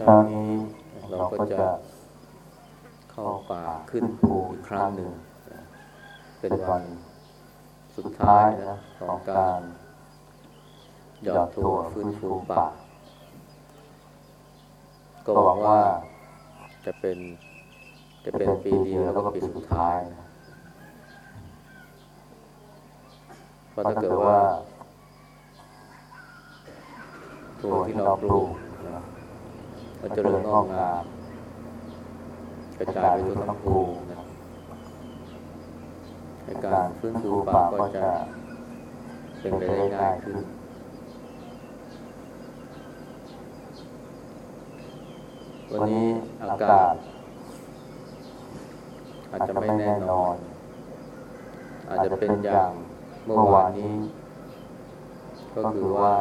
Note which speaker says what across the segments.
Speaker 1: เช้านี้เราก็จะเข้าป่าขึ้นภูอีกครั้งหนึ่ง เป็นวันสุดท้ายนะของการหยอดถั่วฟื้นฟูป่า ก็หวังว่าจะเป็นจะเป็นปีเดียวแล้วก็ปีสุดท้ายนะเพราะถ้าเกิดว่าถั่วที่เราปลูกนะ มันจะเริ่มงอกงามกระจายไปทั่วทั้งภูนะในการฟื้นฟูป่าก็จะเป็นไปได้ง่ายขึ้น วันนี้อากาศ อาจจะไม่แน่นอน อาจจะเป็นอย่างเมื่อวานนี้ ก็คือว่า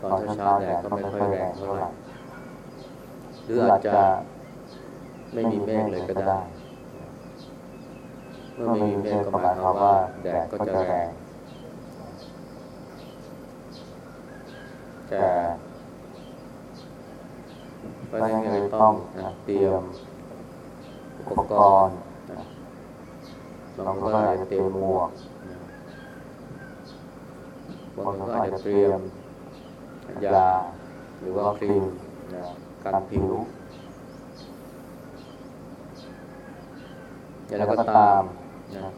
Speaker 1: ตอนเช้าๆแดดก็ไม่ค่อยแรงเท่าไหร่ หรืออาจจะไม่มีเมฆเลยก็ได้ เมื่อไม่มีเมฆก็หมายความว่าแดดก็จะแรงแต่เพราะฉะนั้นเลยต้องนะเตรียมอุปกรณ์นะบางคนก็อาจจะเตรียมหมวกนะบางคนก็อาจจะเตรียมยาหรือว่าครีมนะ กันผิว อย่างไรก็ตามนะ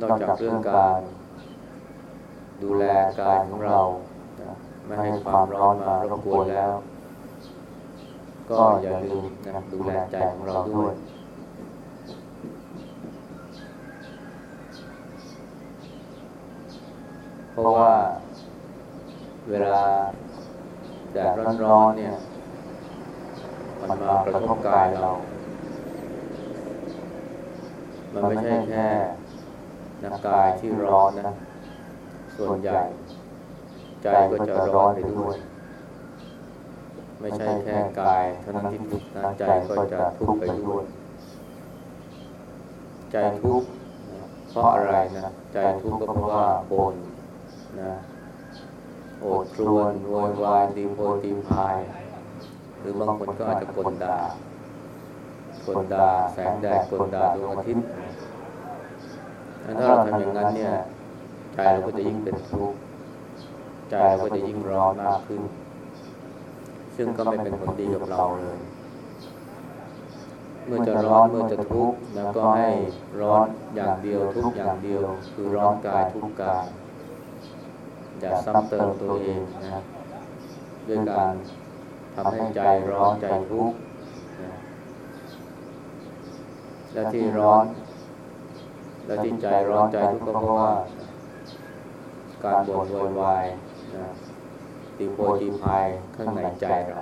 Speaker 1: นอกจากเรื่องการ ดูแลกายของเรา ไม่ให้ความร้อนมารบกวนแล้ว ก็อย่าลืมนะดูแลใจของเราด้วยเพราะว่าเวลา แดดร้อนๆเนี่ย มันมากระทบกายเรา มันไม่ใช่แค่นักกายที่ร้อนนะ ส่วนใหญ่ ใจก็จะร้อนไปด้วย ไม่ใช่แค่กายเท่านั้นที่ทุกข์นะใจก็จะทุกข์ไปด้วย ใจทุกข์เพราะอะไรนะ ใจทุกข์ก็เพราะว่าบนนะ โอดครวนโวยวายตีโพตีพาย หรือบางคนก็อาจจะกลด่ากลด่าแสงแดดกลด่าดวงอาทิตย์ถ้าเราทำอย่างนั้นเนี่ยใจเราก็จะยิ่งเป็นทุกข์ใจเราก็จะยิ่งร้อนมากขึ้น ซึ่งก็ไม่เป็นผลดีกับเราเลย เมื่อจะร้อนเมื่อจะทุกข์แล้วก็ให้ร้อนอย่างเดียวทุกอย่างเดียว คือร้อนกายทุกกาย อย่าซ้ำเติมตัวเองนะด้วยการทำให้ใจร้อนใจทุกข์นะและที่ร้อน และที่ใจร้อนใจทุกข์ก็เพราะว่า การบ่นโวยวายนะตีโพตีพายข้างในใจเรา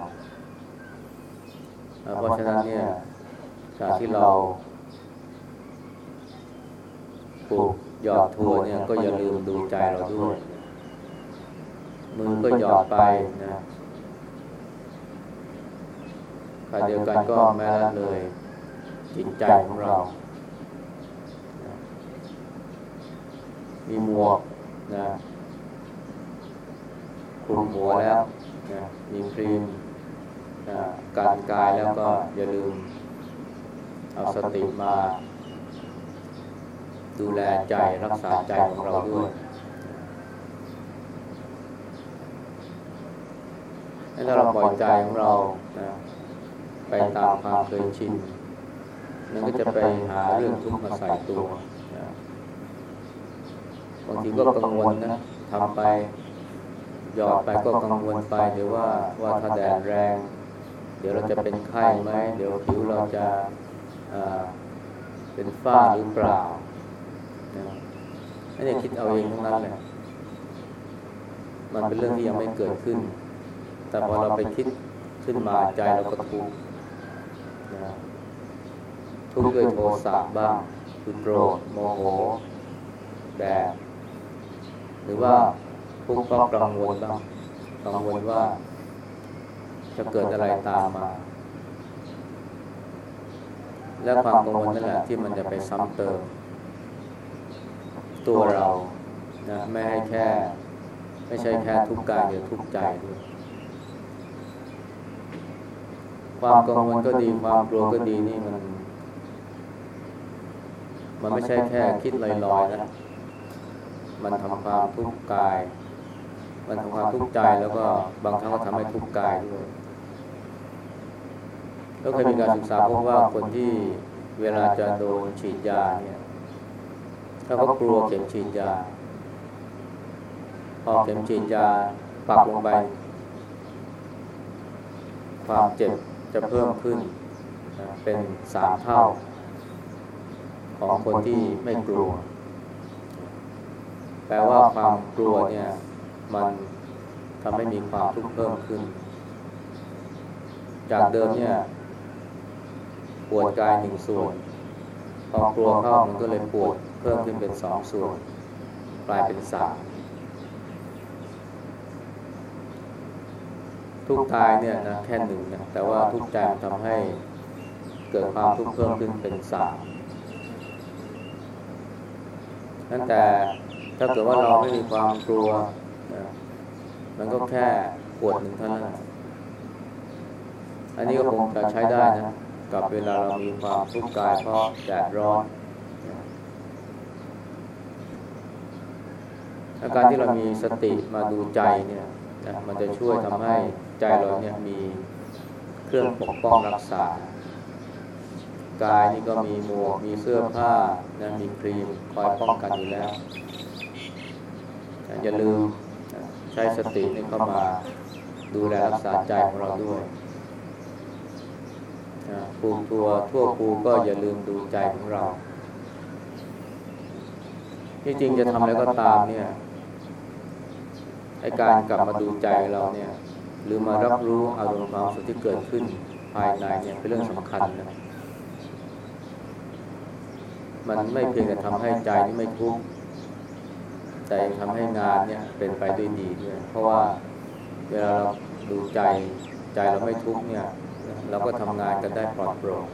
Speaker 1: เพราะฉะนั้นเนี่ยจากที่เราปลูกยอดทัวเนี่ยก็อย่าลืมดูใจเราด้วย มือก็หยอดไปนะขณะเดียวกันก็แม้ละเลยจิตใจของเรา มีหมวกนะคลุมหัวแล้วนะมีครีมนะการกายแล้วก็อย่าลืม เอาสติมา ดูแลใจรักษาใจของเราด้วย ให้เราปล่อยใจของเรานะไปตามความเคยชินมันก็จะไปหาเรื่องทุกข์มาใส่ตัวนะบางทีก็กังวลนะทำไปหยอดไปก็กังวลไปเดี๋ยวว่าว่าถ้าแดดแรง เดี๋ยวเราจะเป็นไข้ไหมเดี๋ยวผิวเราจะเป็นฝ้าหรือเปล่าอันนี้คิดเอาเองทั้งนั้นเลยมันเป็นเรื่องที่ยังไม่เกิดขึ้น แต่พอเราไปคิดขึ้นมาใจเราก็ทุกข์ทุกข์ด้วยโทสะบ้างคือโกรธโมโหแดดหรือว่าทุกข์เพราะกังวลบ้างกังวลว่า จะเกิดอะไรตามมา และความกังวลนั่นแหละที่มันจะไปซ้ำเติม ตัวเรานะไม่ให้แค่ ไม่ใช่แค่ทุกข์กายหรือทุกข์ใจด้วย ความกังวลก็ดีความกลัวก็ดีนี่มัน มันไม่ใช่แค่คิดลอยๆนะมันทำความทุกข์กาย มันทำความทุกข์ใจแล้วก็บางครั้งก็ทำให้ทุกข์กายด้วยแล้วเคยมีการศึกษาพบว่าคนที่เวลาจะโดนฉีดยาเนี่ย ถ้าเขากลัวเข็มฉีดยา พอเข็มฉีดยาปักลงไป ความเจ็บ จะเพิ่มขึ้นเป็นสามเท่า ของคนที่ไม่กลัว แปลว่าความกลัวเนี่ยมันทำให้มีความทุกข์เพิ่มขึ้น จากเดิมเนี่ยปวดกายหนึ่งส่วน พอกลัวเข้ามันก็เลยปวดเพิ่มขึ้นเป็นสองส่วน กลายเป็นสาม ทุกกายเนี่ยนะแค่หนึ่งนะแต่ว่าทุกใจมันทำให้เกิดความทุกข์เพิ่มขึ้นเป็นสามนั่นแต่ถ้าเกิดว่าเราไม่มีความกลัวนะมันก็แค่ปวดหนึ่งเท่านั้นอันนี้ก็คงจะใช้ได้นะ กับเวลาเรามีความทุกข์กายเพราะแดดร้อนอาการที่เรามีสติมาดูใจเนี่ยนะมันจะช่วยทำให้ ใจเราเนี่ยมีเครื่องปกป้องรักษา กายนี่ก็มีหมวก มีเสื้อผ้านะมีครีมคอยป้องกันอยู่แล้ว อย่าลืมใช้สตินี่เข้ามาดูแลรักษาใจของเราด้วยภูมิตัวทั่วภูก็อย่าลืมดูใจของเรา ที่จริงจะทำอะไรก็ตามเนี่ยไอการกลับมาดูใจเราเนี่ย หรือมารับรู้อารมณ์ความสุขที่เกิดขึ้นภายในเนี่ยเป็นเรื่องสำคัญนะมันไม่เพียงแต่ทำให้ใจนี่ไม่ทุกข์แต่ยังทำให้งานเนี่ยเป็นไปด้วยดีด้วยเพราะว่าเวลาเราดูใจใจเราไม่ทุกข์เนี่ย เราก็ทำงานกันได้ปลอดโปร่ง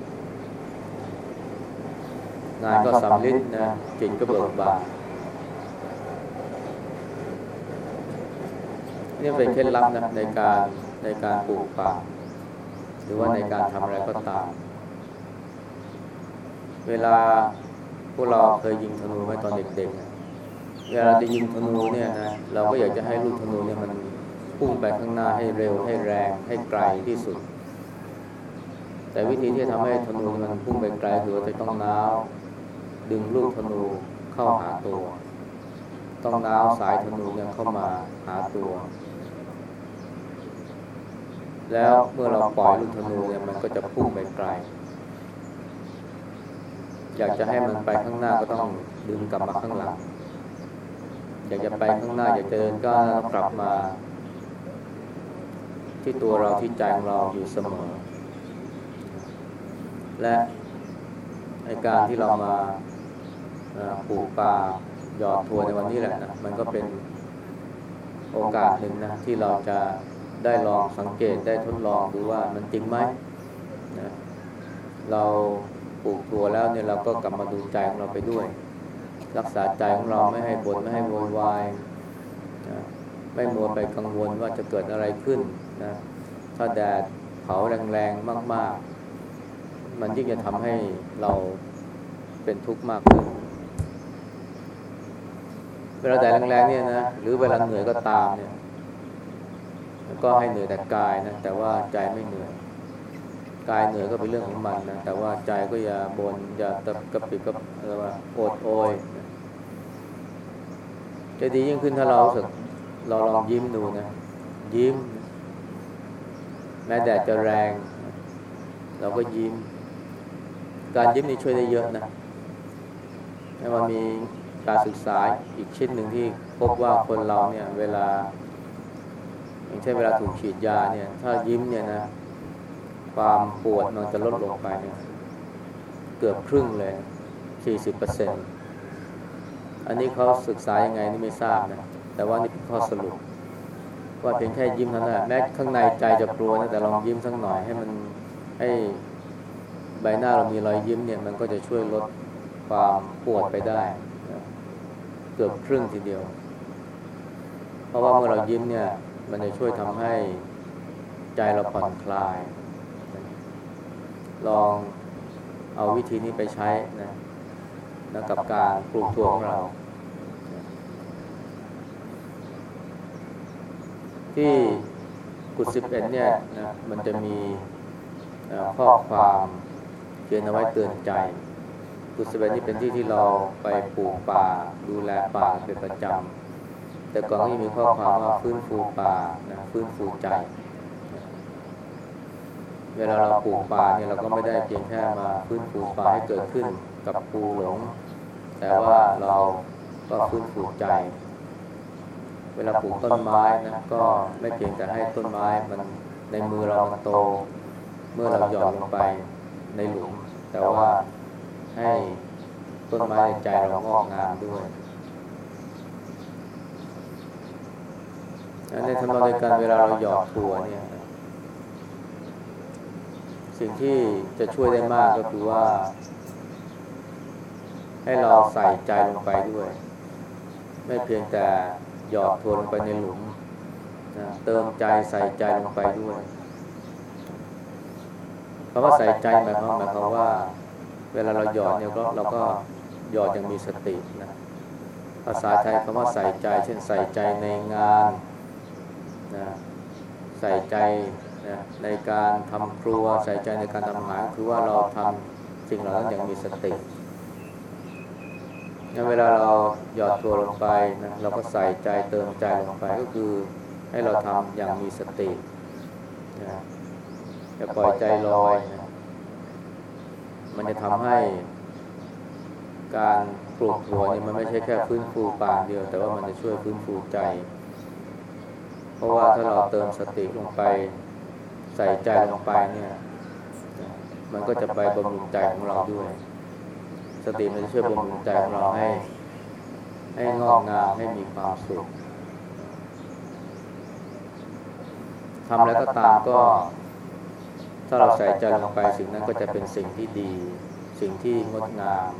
Speaker 1: งานก็สำลิดนะจิตก็เบิกบาน นี่เป็นเคล็ดลับนะในการในการปลูกป่า หรือว่าในการทำอะไรก็ตาม เวลาพวกเราเคยยิงธนูไว้ตอนเด็กๆ เวลาจะยิงธนูเนี่ยนะเราก็อยากจะให้ลูกธนูเนี่ยมันพุ่งไปข้างหน้าให้เร็วให้แรงให้ไกลที่สุด แต่วิธีที่จะทำให้ธนูมันพุ่งไปไกลคือจะต้องน้าวดึงลูกธนูเข้าหาตัว ต้องน้าวสายธนูเนี่ยเข้ามาหาตัว แล้วเมื่อเราปล่อยลูกธนูเนี่ยมันก็จะพุ่งไปไกล อยากจะให้มันไปข้างหน้าก็ต้องดึงกลับมาข้างหลัง อยากจะไปข้างหน้า อยากจะเดินก้าวกลับมา ที่ตัวเราที่ใจของเราอยู่เสมอ และในการที่เรามาปลูกป่าหยอดทัวในวันนี้แหละนะมันก็เป็นโอกาสหนึ่งนะที่เราจะ ได้ลองสังเกตได้ทดลองดูว่ามันจริงไหมนะเราปลูกตัวแล้วเนี่ยเราก็กลับมาดูใจของเราไปด้วย รักษาใจของเราไม่ให้บน่นไม่ให้โวยวายนะไม่มัวไปกังวลว่าจะเกิดอะไรขึ้นนะถ้าแดดเผาแรงๆมาก ๆ มันยิ่งจะทำให้เราเป็นทุกข์มากขึ้น เวลาแดดแรงๆเนี่ยนะหรือเวลาเหนื่อยก็ตามเนี่ย ก็ให้เหนื่อยแต่กายนะแต่ว่าใจไม่เหนื่อยกายเหนื่อยก็เป็นเรื่องของมันนะแต่ว่าใจก็อย่าบน่นอย่าตะกระปิดกระอะไรว่าโอดโอยจะดียิ่งขึ้นถ้าเราสึกเราลองยิ้มดูนะยิ้ม แม้แดดจะแรง เราก็ยิ้ม การยิ้มนี่ช่วยได้เยอะนะแล้วมันมีการศึกษาอีกชิ้นหนึ่งที่พบว่าคนเราเนี่ย เวลา อย่างเช่นเวลาถูกฉีดยาเนี่ย ถ้ายิ้มเนี่ยนะ ความปวดมันจะลดลงไปเนี่ยเกือบครึ่งเลย40เปอร์เซ็นอันนี้เขาศึกษายังไงนี่ไม่ทราบนะ แต่ว่านี่เป็นข้อสรุป ว่าเพียงแค่ยิ้มเท่านั้นแม้ข้างในใจจะกลัวนะแต่ลองยิ้มสักหน่อยให้มันให้ใบหน้าเรามีรอยยิ้มเนี่ย มันก็จะช่วยลดความปวดไปได้เกือบครึ่งทีเดียว เพราะว่าเมื่อเรายิ้มเนี่ย มันจะช่วยทำให้ใจเราผ่อนคลาย ลองเอาวิธีนี้ไปใช้นะนะกับการปลูกถั่วของเรา ที่กุศสิบเอ็ดเนี่ยนะมันจะมีข้อความเขียนเอาไว้เตือนใจ กุศสิบเอ็ดนี่เป็นที่ที่เราไปปลูกป่า ดูแลป่าเป็นประจำ แต่ก่อนก็มีข้อความว่าฟื้นฟูป่านะฟื้นฟูใจ เวลาเราปลูกป่าเนี่ยเราก็ไม่ได้เพียงแค่มาฟื้นฟูป่าให้เกิดขึ้นกับปูหลง แต่ว่าเราก็ฟื้นฟูใจ เวลาปลูกต้นไม้นะก็ไม่เพียงแต่ให้ต้นไม้มันในมือเรามันโต เมื่อเราหย่อนลงไปในหลุม แต่ว่าให้ต้นไม้ในใจเรางอกงามด้วย ในทำนองเดียวกันเวลาเราหยอดถั่วเนี่ย สิ่งที่จะช่วยได้มากก็คือว่า ให้เราใส่ใจลงไปด้วย ไม่เพียงแต่หยอดถั่วลงไปในหลุมนะเติมใจใส่ใจลงไปด้วยคำว่าใส่ใจหมายความหมายความว่า เวลาเราหยอดเนี่ยก็เราก็หยอดอย่างมีสตินะภาษาไทยคำว่าใส่ใจ เช่นใส่ใจในงาน นะใส่ใจนะในการทำครัวใส่ใจในการทำอาหารคือว่าเราทำสิ่งเหล่านั้นอย่างมีสติเวลาเราหยอดตัวลงไปนะเราก็ใส่ใจเติมใจลงไปก็คือให้เราทำอย่างมีสตินะอย่าปล่อยใจลอยนะมันจะทำให้การปลูกถั่วเนี่ยมันไม่ใช่แค่ฟื้นฟูป่าเดียว แต่ว่ามันจะช่วยฟื้นฟูใจ ราะว่าถ้าเราเติมสติลงไป ใส่ใจลงไปเนี่ย มันก็จะไปบำรุงใจของเราด้วย สติมันจะช่วยบำรุงใจของเราให้ ให้งอกงามให้มีความสุขทำแล้วก็ตามก็ ถ้าเราใส่ใจลงไปสิ่งนั้นก็จะเป็นสิ่งที่ดี สิ่งที่งดงาม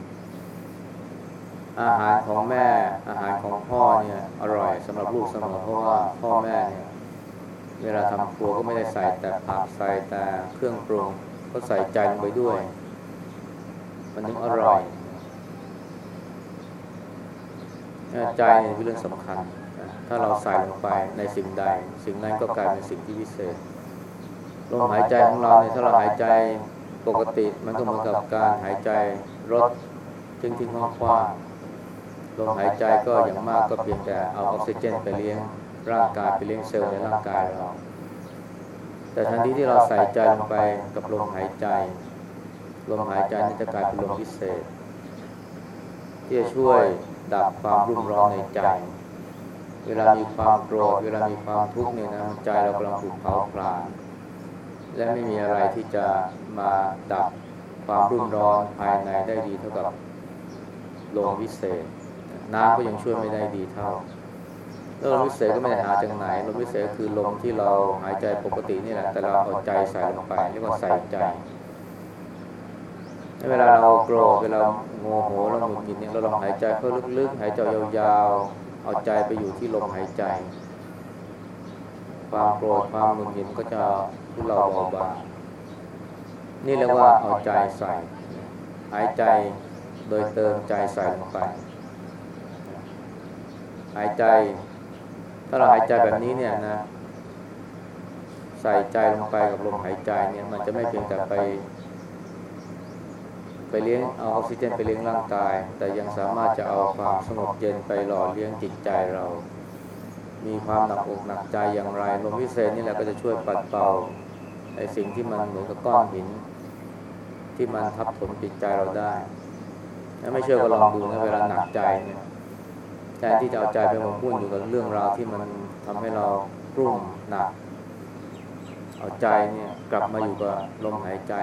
Speaker 1: อาหารของแม่ อาหารของพ่อเนี่ยอร่อยสำหรับลูกเสมอเพราะว่าพ่อแม่เนี่ยเวลาทำครัวก็ไม่ได้ใส่แต่ผักใส่แต่เครื่องปรุงก็ใส่ใจลงไปด้วย มันถึงอร่อยใจเป็นเรื่องสำคัญ ถ้าเราใส่ลงไปในสิ่งใด สิ่งนั้นก็กลายเป็นสิ่งที่พิเศษ ลมหายใจของเราเนี่ยถ้าเราหายใจปกติ มันก็เหมือนกับการหายใจรถทิ้งทิ้งห้องว้าง ลมหายใจก็อย่างมากก็เพียงแต่เอาออกซิเจนไปเลี้ยงร่างกายไปเลี้ยงเซลล์ในร่างกายเราแต่ทันทีที่เราใส่ใจลงไปกับลมหายใจ ลมหายใจนี่จะกลายเป็นลมพิเศษ ที่จะช่วยดับความรุ่มร้อนในใจ เวลามีความโกรธเวลามีความทุกข์เนี่ยนะใจเรากำลังถูกเผาผลาญและไม่มีอะไรที่จะมาดับความรุ่มร้อนภายในได้ดีเท่ากับลมวิเศษ น้ำก็ยังช่วยไม่ได้ดีเท่าลมวิเศษก็ไม่ได้หาจากไหนลมวิเศษคือลมที่เราหายใจปกตินี่แหละ แต่เราเอาใจใส่ลงไปเรียกว่าใส่ใจเวลาเราโกรธเวลาโมโหเราหงุดหงิดเนี่ยเราลองหายใจเข้าลึกๆหายใจยาวๆเอาใจไปอยู่ที่ลมหายใจ ความโกรธความหงุดหงิดก็จะทุเราเบาบางนี่เรียกว่าเอาใจใส่ หายใจโดยเติมใจใส่ลงไป หายใจ ถ้าเราหายใจแบบนี้เนี่ยนะ ใส่ใจลงไปกับลมหายใจเนี่ย มันจะไม่เพียงแต่ไป ไปเลี้ยงเอาออกซิเจนไปเลี้ยงร่างกาย แต่ยังสามารถจะเอาความสงบเย็นไปหล่อเลี้ยงจิตใจเรา มีความหนักอกหนักใจอย่างไรลมพิเศษนี่แหละก็จะช่วยปัดเป่าไอ้สิ่งที่มันเหมือนกับก้อนหิน ที่มันทับถมจิตใจเราได้ถ้าไม่เชื่อก็ลองดูนะเวลาหนักใจเนี่ยแทนที่จะเอาใจไปหมกมุ่นอยู่กับเรื่องราวที่มันทำให้เรารุ่มหนัก เอาใจเนี่ยกลับมาอยู่กับลมหายใจ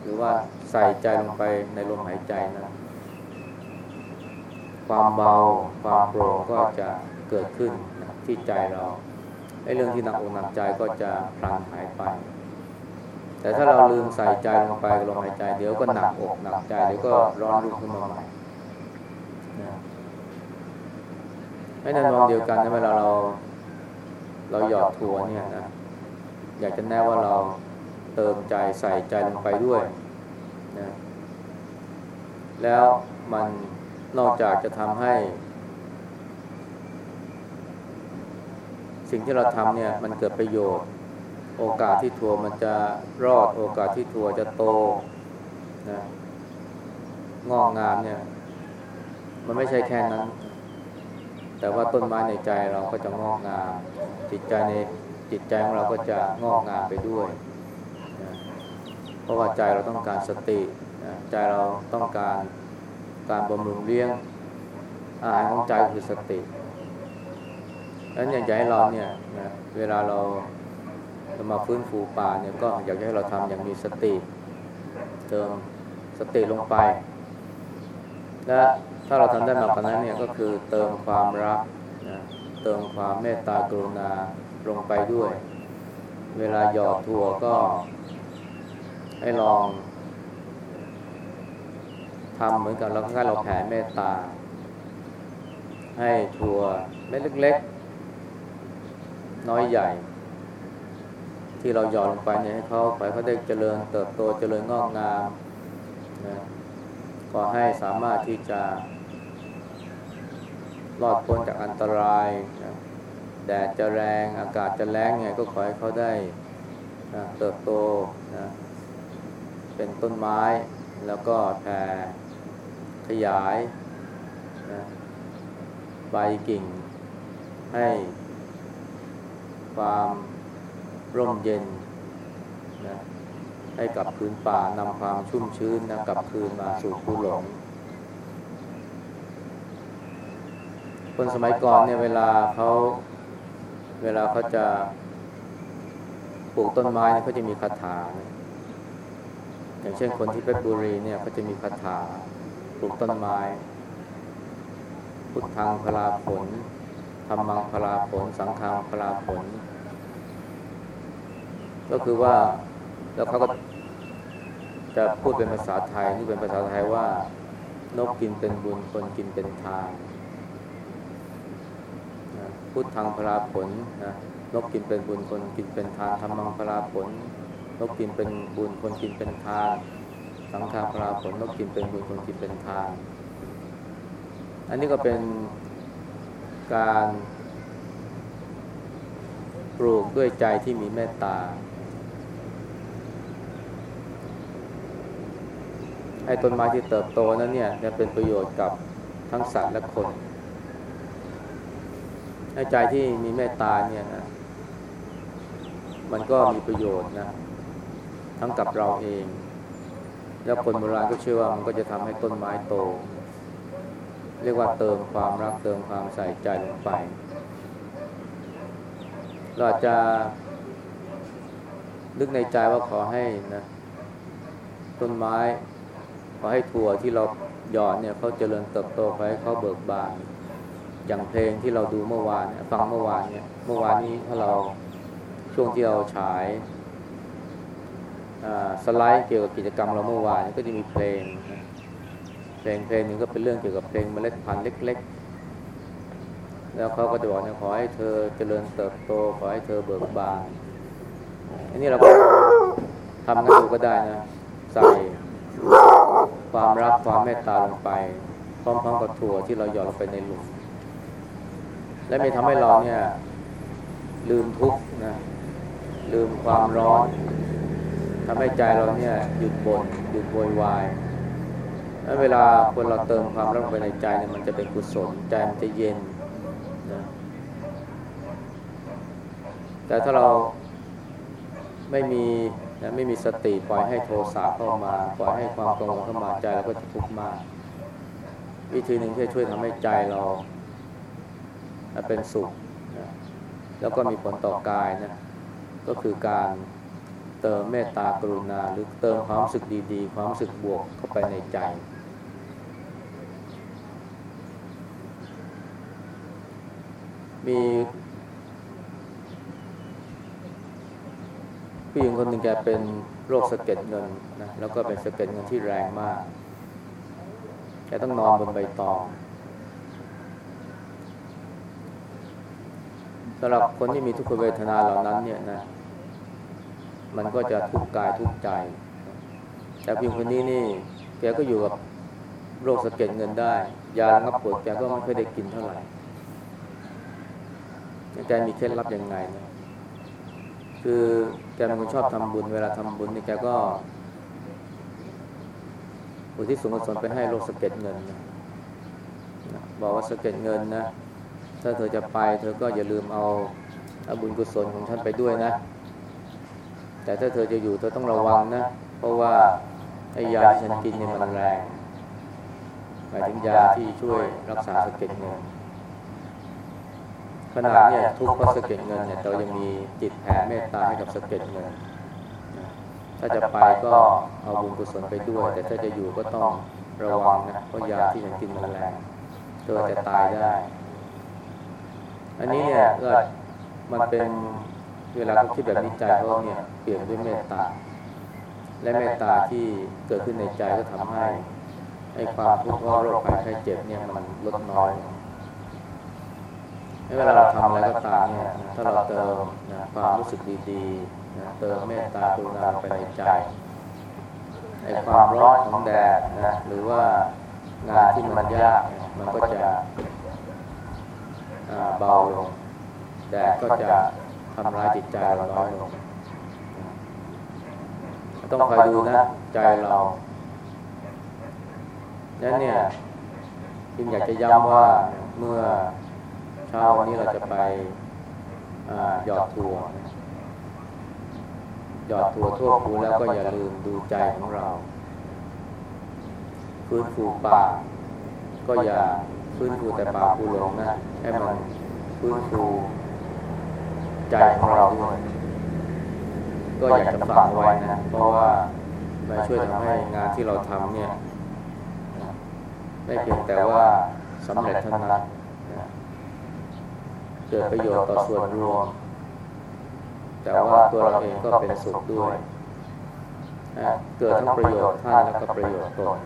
Speaker 1: หรือว่าใส่ใจลงไปในลมหายใจนะความเบาความโปร่งก็จะเกิดขึ้นนะที่ใจเราไอ้เรื่องที่หนักอกหนักใจก็จะพลันหายไป แต่ถ้าเราลืมใส่ใจลงไปลมหายใจ เดี๋ยวก็หนักอกหนักใจเดี๋ยวก็ร้อนรุ่มขึ้นมาใหม่นะ ให้ในมองเดียวกันนะเวลาเรา เราหยอดถั่วเนี่ยนะอยากจะแน่ว่าเราเติมใจใส่ใจลงไปด้วยนะแล้วมันนอกจากจะทำให้ สิ่งที่เราทำเนี่ย มันเกิดประโยชน์ โอกาสที่ทัวร์มันจะรอด โอกาสที่ทัวร์จะโตนะงอกงามเนี่ย มันไม่ใช่แค่นั้น แต่ว่าต้นไม้ในใจเราก็จะงอกงาม จิตใจในจิตใจของเราก็จะงอกงามไปด้วยนะเพราะว่าใจเราต้องการสตินะใจเราต้องการการบำรุงเลี้ยงอาหารของใจคือสติดังนั้นอยากให้เราเนี่ยนะเวลาเราจะมาฟื้นฟูป่าเนี่ยก็อยากให้เราทำอย่างมีสติ เติมสติลงไป และ ถ้าเราทำได้มากกว่านั้นเนี่ยก็คือเติมความรักนะเติมความเมตตากรุณาลงไปด้วย เวลาหยอดถั่วก็ ให้ลองทำเหมือนกันแล้วก็เราแผ่เมตตา ให้ถั่วเม็ดเล็กๆ น้อยใหญ่ ที่เราหยอดลงไปเนี่ยให้เขาไปเขาได้เจริญเติบโตเจริญงอกงามนะก็ให้สามารถที่จะ รอดพ้นจากอันตรายนะแดดจะแรงอากาศจะแรงไงก็ขอให้เขาได้นะเติบโตนะเป็นต้นไม้แล้วก็แผ่ขยายนะใบกิ่ง ให้ความร่มเย็นนะให้กับพื้นป่านำความชุ่มชื้นนะกลับคืนมาสู่ผู้หลง คนสมัยก่อนเนี่ยเวลาเขาเวลาเขาจะปลูกต้นไม้เเขาจะมีคาถา อย่างเช่นคนที่เพชรบุรีเนี่ยเขาจะมีคาถาปลูกต้นไม้ พุทธังพลาผลธรรมังพลาผล สังฆังพลาผล ก็คือว่าแล้วเขาก็จะพูดเป็นภาษาไทยนี่เป็นภาษาไทยว่านกกินเป็นบุญคนกินเป็นทาน พุทธังพลาผลนะนกกินเป็นบุญคนกินเป็นทานธรรมังพลาผล นกกินเป็นบุญคนกินเป็นทาน สังฆาพลาผล นกกินเป็นบุญคนกินเป็นทาน อันนี้ก็เป็นการปลูกด้วยใจที่มีเมตตาให้ต้นไม้ที่เติบโตนั้นเนี่ยจะเป็นประโยชน์กับทั้งสัตว์และคน ให้ใจที่มีเมตตาเนี่ยนะมันก็มีประโยชน์นะ ทั้งกับเราเอง แล้วคนโบราณก็เชื่อว่ามันก็จะทำให้ต้นไม้โต เรียกว่าเติมความรักเติมความใส่ใจลงไป เราจจะนึกในใจว่าขอให้นะต้นไม้ ขอให้ถั่วที่เราหยอดเนี่ยเขาเจริญเติบโตขอให้เขาเบิกบาน อย่างเพลงที่เราดูเมื่อวานเนี่ยฟังเมื่อวานเนี่ยเมื่อวานนี้ถ้าเราช่วงที่เราฉายสไลด์เกี่ยวกับกิจกรรมเราเมื่อวานก็จะมีเพลง เพลงเพลงหนึ่งก็เป็นเรื่องเกี่ยวกับเพลงเมล็ดพันธุ์เล็ก ๆ แล้วเขาก็จะบอกเนี่ยขอให้เธอเจริญเติบโต ขอให้เธอเบิกบานอันนี้เราก็ทำกันดูก็ได้นะ ใส่ความรักความเมตตาลงไปพร้อมๆกับถั่วที่เราหยอดลงไปในหลุม และไม่ทำให้เราเนี่ย ลืมทุกข์นะลืมความร้อนทำให้ใจเราเนี่ยหยุดบน่นหยุดโวยวายแล้วเวลาคนเราเติมความรักลงไปในใจเนี่ยมันจะเป็นกุศลใจมันจะเย็นนะแต่ถ้าเราไม่มีนะไม่มีสติปล่อยให้โทสะเข้ามา ปล่อยให้ความกังวลเข้ามาใจเราก็จะทุกข์มาก วิธีหนึ่งที่ช่วยทำให้ใจเรา เป็นสุขนะแล้วก็มีผลต่อกายนะก็คือการเติมเมตตากรุณา หรือเติมความรู้สึกดีๆ ความรู้สึกบวกเข้าไปในใจ มีผู้หญิงคนหนึ่งแกเป็นโรคสะเก็ดเงินนะแล้วก็เป็นสะเก็ดเงินที่แรงมากแกต้องนอนบนใบตอง สำหรับคนที่มีทุกขเวทนาเหล่านั้นเนี่ยนะ มันก็จะทุกข์กายทุกข์ใจ แต่พิมคนนี้นี่แกก็อยู่กับโรคสะเก็ดเงินได้ ยาระงับปวดแกก็ไม่ค่อยได้กินเท่าไหร่แกมีเคล็ดลับยังไงนะคือแกเป็นคนชอบทำบุญ เวลาทำบุญนี่แกก็อุทิศส่วนกุศลไปให้โรคสะเก็ดเงินนะบอกว่าสะเก็ดเงินนะ ถ้าเธอจะไป เธอก็อย่าลืมเอาอบุญกุศลของฉันไปด้วยนะ แต่ถ้าเธอจะอยู่เธอต้องระวังนะ เพราะว่าไอ้ยาที่ฉันกินเนี่ยมันแรงหมายถึงยาที่ช่วยรักษาสะเก็ดเงินขนาดเนี่ยทุกข์เพราะสะเก็ดเงินเนี่ยเรายังมีจิตแผ่เมตตาให้กับสะเก็ดเงิน ถ้าจะไปก็เอาบุญกุศลไปด้วย แต่ถ้าจะอยู่ก็ต้องระวังนะเพราะยาที่ฉันกินมันแรงเธอจะตายได้ อันนี้เนี่ยก็มันเป็นเวลาเขาคิดแบบนี้ใจเขาเนี่ยเปลี่ยนด้วยเมตตา และเมตตาที่เกิดขึ้นในใจก็ทำให้ไอ้ความทุกข์เพราะโรคภัยไข้เจ็บเนี่ยมันลดน้อยลงเวลาเราทำอะไรก็ตามเนี่ยถ้าเราเติมนะความรู้สึกดีๆนะเติมเมตตากรุณาลงไปในใจไอ้ความร้อนของแดดนะหรือว่างานที่มันยากเนี่ยมันก็จะอ่า เบาลง แดดก็จะทำร้ายจิตใจเราน้อยลง ต้องคอยดูนะ ใจเรานั้นเนี่ยจึงอยากจะย้ำว่าเมื่อเช้าวันนี้เราจะไปหยอดทัวหยอดทัวทั่วภูแล้วก็อย่าลืมดูใจของเรา ฟื้นฟูป่า ก็อย่า ฟื้นฟูแต่ป่าภูหลงนะให้มันฟื้นฟูใจของเราด้วยก็อยากจะฝากไว้นะ เพราะว่ามันช่วยทำให้งานที่เราทำเนี่ยไม่เพียงแต่ว่าสำเร็จเท่านั้นเกิดประโยชน์ต่อส่วนรวม แต่ว่าตัวเราเองก็เป็นสุขด้วย เกิดทั้งประโยชน์ท่านแล้วก็ประโยชน์ตน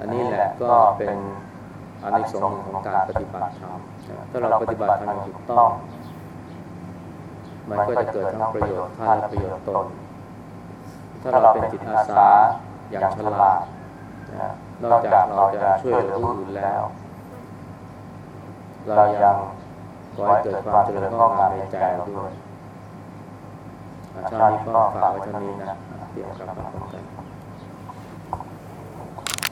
Speaker 1: อันนี้แหละก็เป็นอานิสงส์หนึ่งของการปฏิบัติธรรมนะถ้าเราปฏิบัติธรรมอย่างถูกต้อง มันก็จะเกิดทั้งประโยชน์ท่านและประโยชน์ตน ถ้าเราเป็นจิตอาสาอย่างฉลาดนะนอกจากเราจะช่วยเหลือผู้อื่นแล้ว เรายังก่อให้เกิดความเจริญงอกงามในใจเราด้วยอ่าชาตินี้ก็ฝากไว้เท่านี้นะเตรียมกลับมาพบกัน